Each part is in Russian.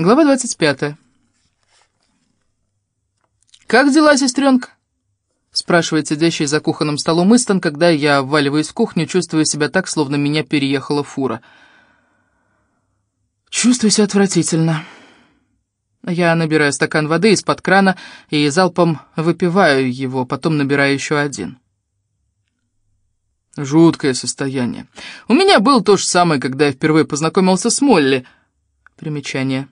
Глава 25. «Как дела, сестренка?» — спрашивает сидящий за кухонным столом Истон, когда я вваливаюсь в кухню, чувствуя себя так, словно меня переехала фура. Чувствую себя отвратительно. Я набираю стакан воды из-под крана и залпом выпиваю его, потом набираю еще один. Жуткое состояние. У меня было то же самое, когда я впервые познакомился с Молли. Примечание.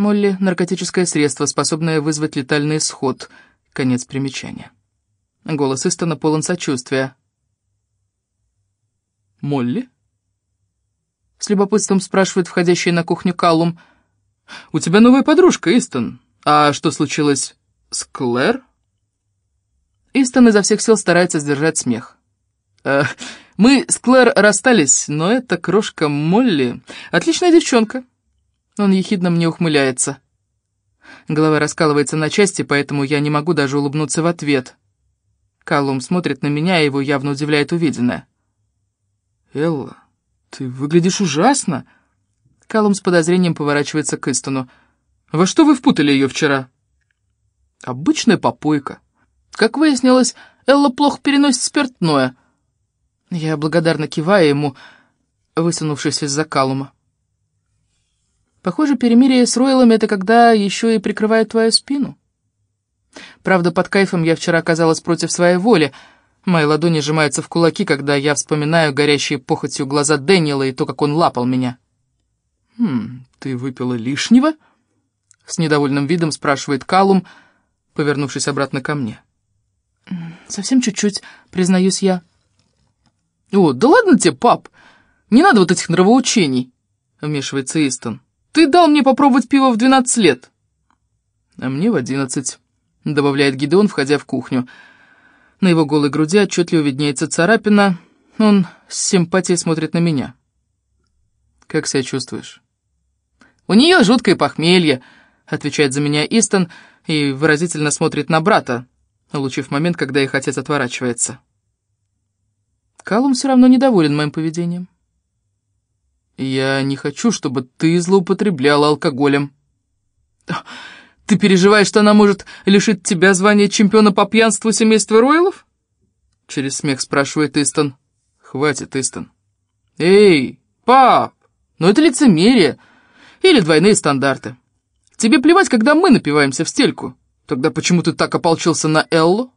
Молли — наркотическое средство, способное вызвать летальный исход. Конец примечания. Голос Истона полон сочувствия. «Молли?» С любопытством спрашивает входящий на кухню Каллум. «У тебя новая подружка, Истон. А что случилось с Клэр?» Истон изо всех сил старается сдержать смех. «Э, «Мы с Клэр расстались, но эта крошка Молли — отличная девчонка. Он ехидно мне ухмыляется. Голова раскалывается на части, поэтому я не могу даже улыбнуться в ответ. Каллум смотрит на меня, и его явно удивляет увиденное. «Элла, ты выглядишь ужасно!» Каллум с подозрением поворачивается к Истону. «Во что вы впутали ее вчера?» «Обычная попойка. Как выяснилось, Элла плохо переносит спиртное». Я благодарно киваю ему, высунувшись из-за Калума. Похоже, перемирие с Ройлами — это когда еще и прикрывают твою спину. Правда, под кайфом я вчера оказалась против своей воли. Мои ладони сжимаются в кулаки, когда я вспоминаю горящие похотью глаза Дэниела и то, как он лапал меня. «Хм, ты выпила лишнего?» — с недовольным видом спрашивает Калум, повернувшись обратно ко мне. «Совсем чуть-чуть, признаюсь я». «О, да ладно тебе, пап! Не надо вот этих нравоучений!» — вмешивается Истон. Ты дал мне попробовать пиво в двенадцать лет. А мне в одиннадцать, добавляет Гидеон, входя в кухню. На его голой груди отчетливо виднеется царапина. Он с симпатией смотрит на меня. Как себя чувствуешь? У нее жуткое похмелье, отвечает за меня Истон и выразительно смотрит на брата, улучив момент, когда их отец отворачивается. Калум все равно недоволен моим поведением. «Я не хочу, чтобы ты злоупотребляла алкоголем». «Ты переживаешь, что она может лишить тебя звания чемпиона по пьянству семейства Ройлов?» Через смех спрашивает Истон. «Хватит, Истон». «Эй, пап, ну это лицемерие или двойные стандарты. Тебе плевать, когда мы напиваемся в стельку. Тогда почему ты так ополчился на Эллу?»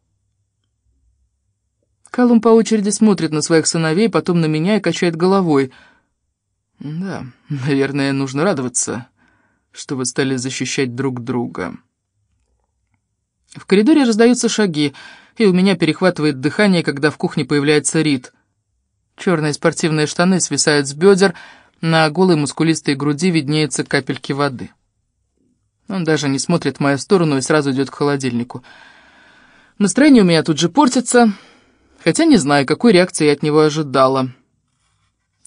Калум по очереди смотрит на своих сыновей, потом на меня и качает головой – да, наверное, нужно радоваться, что вы стали защищать друг друга. В коридоре раздаются шаги, и у меня перехватывает дыхание, когда в кухне появляется Рид. Черные спортивные штаны свисают с бедер, на голой мускулистой груди виднеются капельки воды. Он даже не смотрит в мою сторону и сразу идет к холодильнику. Настроение у меня тут же портится, хотя не знаю, какой реакции я от него ожидала.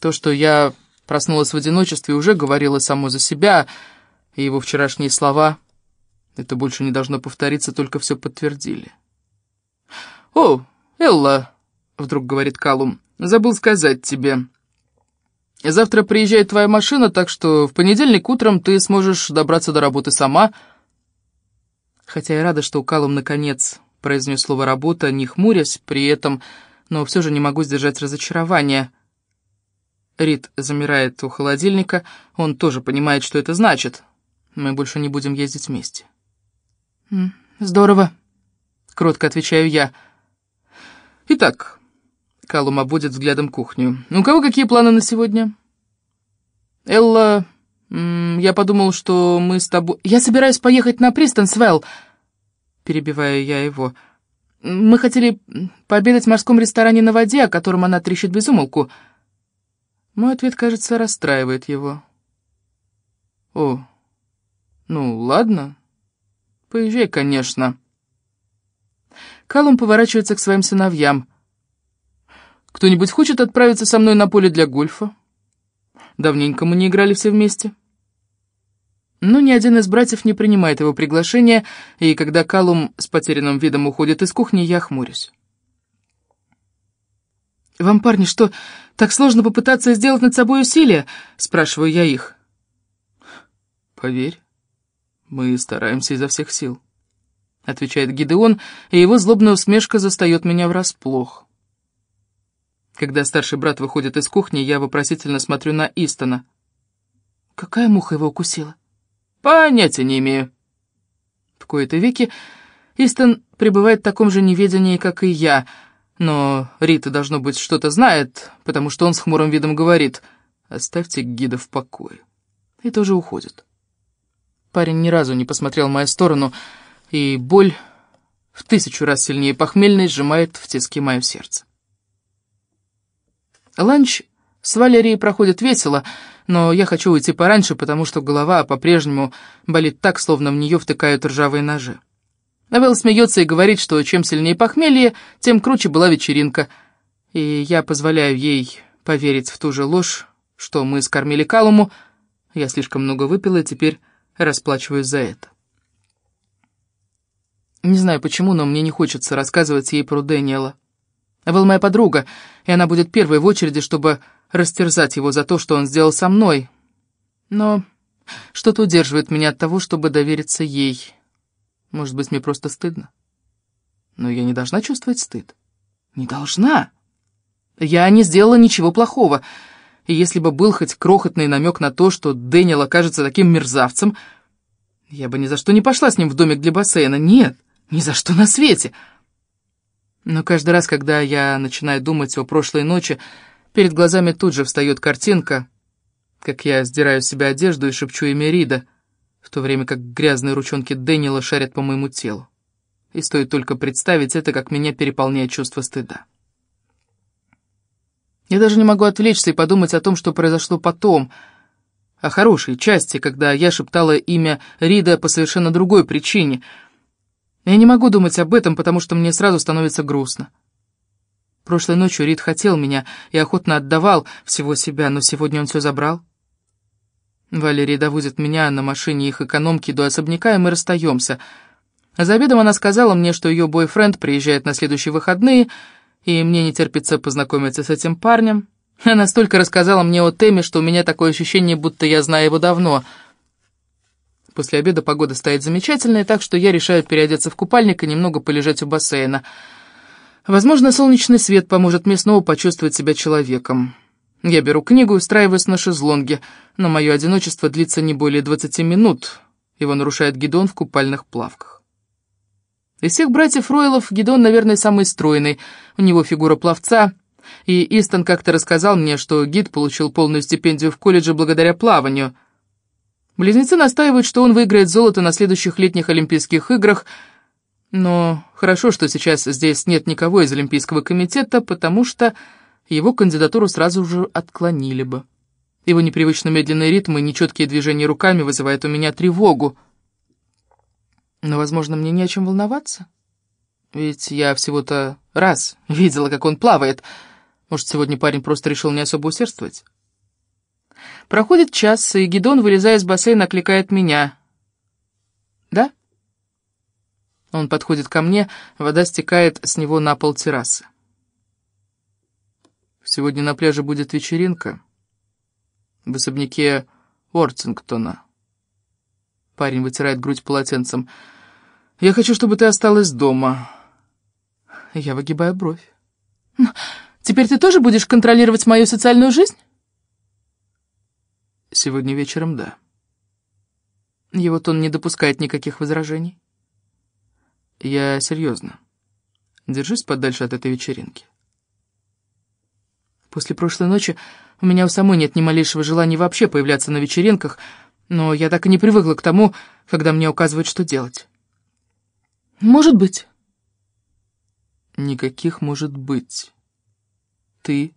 То, что я Проснулась в одиночестве и уже говорила само за себя, и его вчерашние слова, это больше не должно повториться, только все подтвердили. «О, Элла!» — вдруг говорит Калум. «Забыл сказать тебе. Завтра приезжает твоя машина, так что в понедельник утром ты сможешь добраться до работы сама». Хотя я рада, что Калум наконец произнес слово «работа», не хмурясь при этом, но все же не могу сдержать разочарование. Рид замирает у холодильника. Он тоже понимает, что это значит. Мы больше не будем ездить вместе. «Здорово», — кротко отвечаю я. «Итак», — Калум обводит взглядом кухню. «У кого какие планы на сегодня?» «Элла, я подумал, что мы с тобой...» «Я собираюсь поехать на Пристонсвелл», — перебиваю я его. «Мы хотели пообедать в морском ресторане на воде, о котором она трещит без умолку». Мой ответ, кажется, расстраивает его. «О, ну ладно. Поезжай, конечно». Калум поворачивается к своим сыновьям. «Кто-нибудь хочет отправиться со мной на поле для гольфа? Давненько мы не играли все вместе». Но ни один из братьев не принимает его приглашение, и когда Калум с потерянным видом уходит из кухни, я хмурюсь. «Вам, парни, что, так сложно попытаться сделать над собой усилия?» — спрашиваю я их. «Поверь, Мы стараемся изо всех сил, отвечает Гидеон, и его злобная усмешка застает меня врасплох. Когда старший брат выходит из кухни, я вопросительно смотрю на Истона. Какая муха его укусила? Понятия не имею. В кои-то веки Истон пребывает в таком же неведении, как и я, но Рита, должно быть, что-то знает, потому что он с хмурым видом говорит «Оставьте гида в покое». И тоже уходит. Парень ни разу не посмотрел в мою сторону, и боль в тысячу раз сильнее похмельной сжимает в тиски мое сердце. Ланч с Валерией проходит весело, но я хочу уйти пораньше, потому что голова по-прежнему болит так, словно в нее втыкают ржавые ножи. Вэл смеется и говорит, что чем сильнее похмелье, тем круче была вечеринка. И я позволяю ей поверить в ту же ложь, что мы скормили Калуму. Я слишком много выпила и теперь расплачиваюсь за это. Не знаю почему, но мне не хочется рассказывать ей про Дэниела. Вэл моя подруга, и она будет первой в очереди, чтобы растерзать его за то, что он сделал со мной. Но что-то удерживает меня от того, чтобы довериться ей. Может быть, мне просто стыдно. Но я не должна чувствовать стыд. Не должна. Я не сделала ничего плохого. И если бы был хоть крохотный намек на то, что Дэниел окажется таким мерзавцем, я бы ни за что не пошла с ним в домик для бассейна. Нет, ни за что на свете. Но каждый раз, когда я начинаю думать о прошлой ночи, перед глазами тут же встает картинка, как я сдираю с себя одежду и шепчу имя Рида — в то время как грязные ручонки Дэниела шарят по моему телу. И стоит только представить это, как меня переполняет чувство стыда. Я даже не могу отвлечься и подумать о том, что произошло потом, о хорошей части, когда я шептала имя Рида по совершенно другой причине. Я не могу думать об этом, потому что мне сразу становится грустно. Прошлой ночью Рид хотел меня и охотно отдавал всего себя, но сегодня он все забрал. Валерия довозит меня на машине их экономки до особняка, и мы расстаемся. За обедом она сказала мне, что ее бойфренд приезжает на следующие выходные, и мне не терпится познакомиться с этим парнем. Она столько рассказала мне о Теме, что у меня такое ощущение, будто я знаю его давно. После обеда погода стоит замечательная, так что я решаю переодеться в купальник и немного полежать у бассейна. Возможно, солнечный свет поможет мне снова почувствовать себя человеком. Я беру книгу и устраиваюсь на шезлонге, но мое одиночество длится не более 20 минут. Его нарушает Гидон в купальных плавках. Из всех братьев Ройлов Гидон, наверное, самый стройный. У него фигура пловца, и Истон как-то рассказал мне, что гид получил полную стипендию в колледже благодаря плаванию. Близнецы настаивают, что он выиграет золото на следующих летних Олимпийских играх, но хорошо, что сейчас здесь нет никого из Олимпийского комитета, потому что его кандидатуру сразу же отклонили бы. Его непривычно медленные ритмы и нечеткие движения руками вызывают у меня тревогу. Но, возможно, мне не о чем волноваться. Ведь я всего-то раз видела, как он плавает. Может, сегодня парень просто решил не особо усердствовать? Проходит час, и Гидон, вылезая из бассейна, окликает меня. «Да?» Он подходит ко мне, вода стекает с него на пол террасы. Сегодня на пляже будет вечеринка. В особняке Ортингтона. Парень вытирает грудь полотенцем. Я хочу, чтобы ты осталась дома. Я выгибаю бровь. Теперь ты тоже будешь контролировать мою социальную жизнь? Сегодня вечером, да. Его тон не допускает никаких возражений. Я серьезно. Держись подальше от этой вечеринки. После прошлой ночи у меня у самой нет ни малейшего желания вообще появляться на вечеринках, но я так и не привыкла к тому, когда мне указывают, что делать. Может быть. Никаких может быть. Ты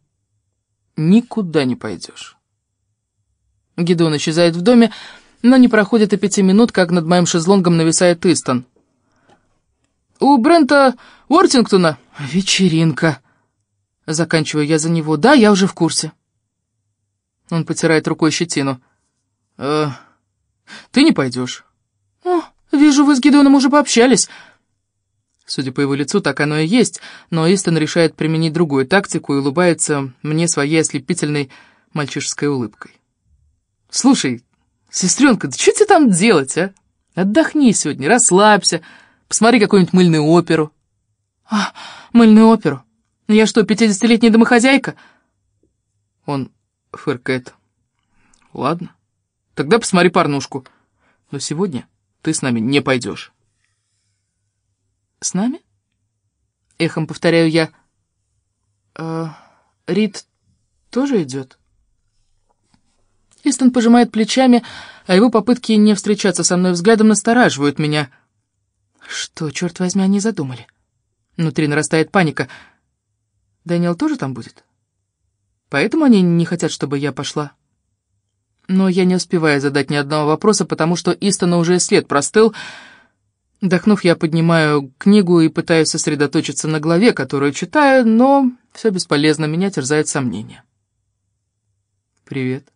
никуда не пойдешь. Гидон исчезает в доме, но не проходит и пяти минут, как над моим шезлонгом нависает Истон. «У Брента Уортингтона вечеринка», Заканчиваю я за него. Да, я уже в курсе. Он потирает рукой щетину. «Э, ты не пойдешь. О, вижу, вы с Гидеоном уже пообщались. Судя по его лицу, так оно и есть, но Истон решает применить другую тактику и улыбается мне своей ослепительной мальчишеской улыбкой. «Слушай, сестренка, да что тебе там делать, а? Отдохни сегодня, расслабься, посмотри какую-нибудь мыльную оперу». «А, мыльную оперу? Я что, пятидесятилетняя домохозяйка?» Он фыркает. «Ладно, тогда посмотри порнушку. Но сегодня ты с нами не пойдешь». «С нами?» Эхом повторяю я. «Э, Рид тоже идет?» Истон пожимает плечами, а его попытки не встречаться со мной взглядом настораживают меня. Что, черт возьми, они задумали? Внутри нарастает паника. Дэниел тоже там будет? Поэтому они не хотят, чтобы я пошла. Но я не успеваю задать ни одного вопроса, потому что Истона уже след простыл. Вдохнув, я поднимаю книгу и пытаюсь сосредоточиться на главе, которую читаю, но все бесполезно, меня терзает сомнение. «Привет».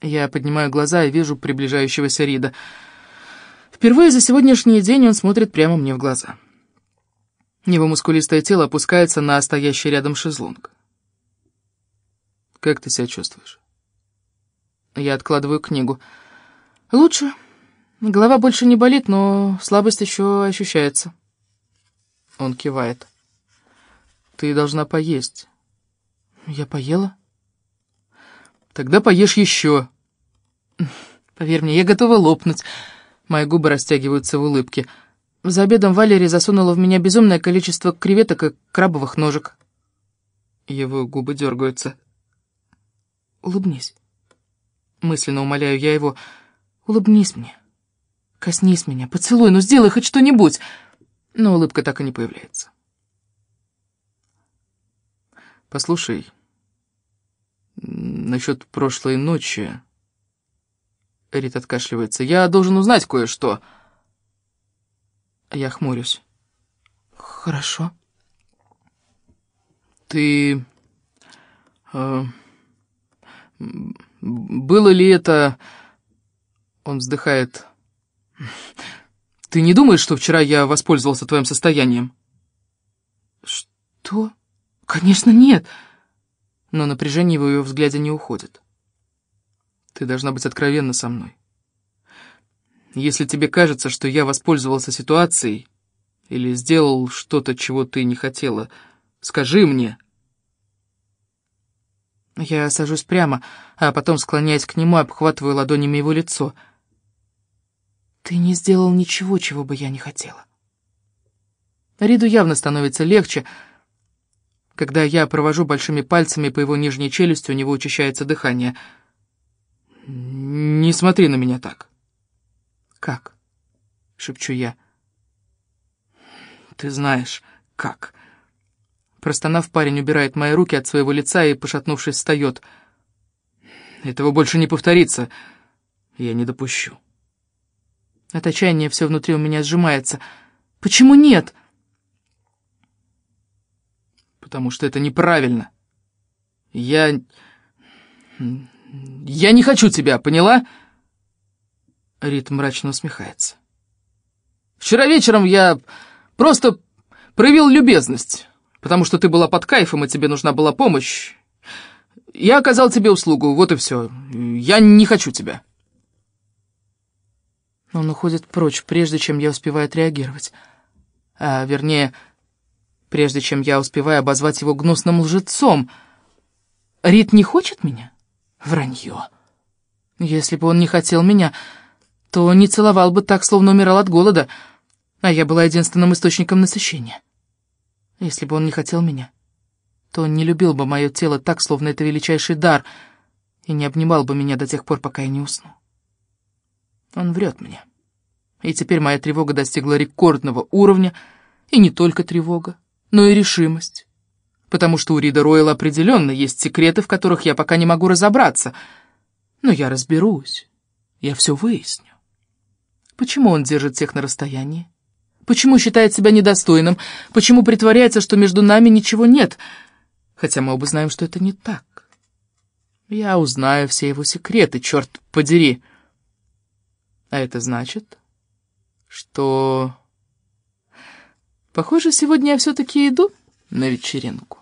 Я поднимаю глаза и вижу приближающегося Рида. Впервые за сегодняшний день он смотрит прямо мне в глаза. Его мускулистое тело опускается на стоящий рядом шезлонг. «Как ты себя чувствуешь?» Я откладываю книгу. «Лучше. Голова больше не болит, но слабость еще ощущается». Он кивает. «Ты должна поесть». «Я поела?» «Тогда поешь еще». «Поверь мне, я готова лопнуть». Мои губы растягиваются в улыбке. За обедом Валерия засунула в меня безумное количество креветок и крабовых ножек. Его губы дергаются. «Улыбнись». Мысленно умоляю я его. «Улыбнись мне. Коснись меня, поцелуй, ну сделай хоть что-нибудь». Но улыбка так и не появляется. «Послушай, насчет прошлой ночи...» Рит откашливается. «Я должен узнать кое-что». Я хмурюсь. «Хорошо». «Ты... Э, было ли это...» Он вздыхает. «Ты не думаешь, что вчера я воспользовался твоим состоянием?» «Что? Конечно, нет!» Но напряжение в ее взгляде не уходит. «Ты должна быть откровенна со мной. Если тебе кажется, что я воспользовался ситуацией или сделал что-то, чего ты не хотела, скажи мне». Я сажусь прямо, а потом, склоняясь к нему, обхватываю ладонями его лицо. «Ты не сделал ничего, чего бы я не хотела». Риду явно становится легче. Когда я провожу большими пальцами по его нижней челюсти, у него учащается дыхание. «Не смотри на меня так». «Как?» — шепчу я. «Ты знаешь, как». Простонав, парень убирает мои руки от своего лица и, пошатнувшись, встает. Этого больше не повторится. Я не допущу. От отчаяния все внутри у меня сжимается. Почему нет? Потому что это неправильно. Я... Я не хочу тебя, поняла? Рит мрачно усмехается. Вчера вечером я просто проявил любезность потому что ты была под кайфом, и тебе нужна была помощь. Я оказал тебе услугу, вот и все. Я не хочу тебя». Он уходит прочь, прежде чем я успеваю отреагировать. А, вернее, прежде чем я успеваю обозвать его гнусным лжецом. Рит не хочет меня? Вранье. Если бы он не хотел меня, то не целовал бы так, словно умирал от голода, а я была единственным источником насыщения. Если бы он не хотел меня, то он не любил бы мое тело так, словно это величайший дар, и не обнимал бы меня до тех пор, пока я не усну. Он врет мне. И теперь моя тревога достигла рекордного уровня, и не только тревога, но и решимость. Потому что у Рида Ройла определенно есть секреты, в которых я пока не могу разобраться. Но я разберусь. Я все выясню. Почему он держит всех на расстоянии? Почему считает себя недостойным? Почему притворяется, что между нами ничего нет? Хотя мы оба знаем, что это не так. Я узнаю все его секреты, черт подери. А это значит, что... Похоже, сегодня я все-таки иду на вечеринку.